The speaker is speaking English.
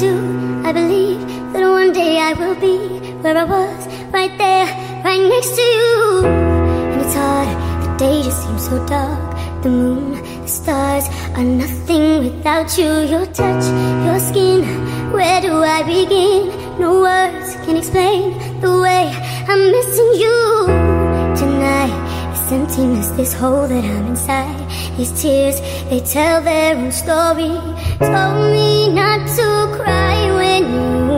do. I believe that one day I will be where I was, right there, right next to you. And it's hard, the day just seems so dark. The moon, the stars are nothing without you. Your touch, your skin, where do I begin? No words can explain the way I'm missing you. Emptiness, this hole that I'm inside. These tears, they tell their own story. Told me not to cry when you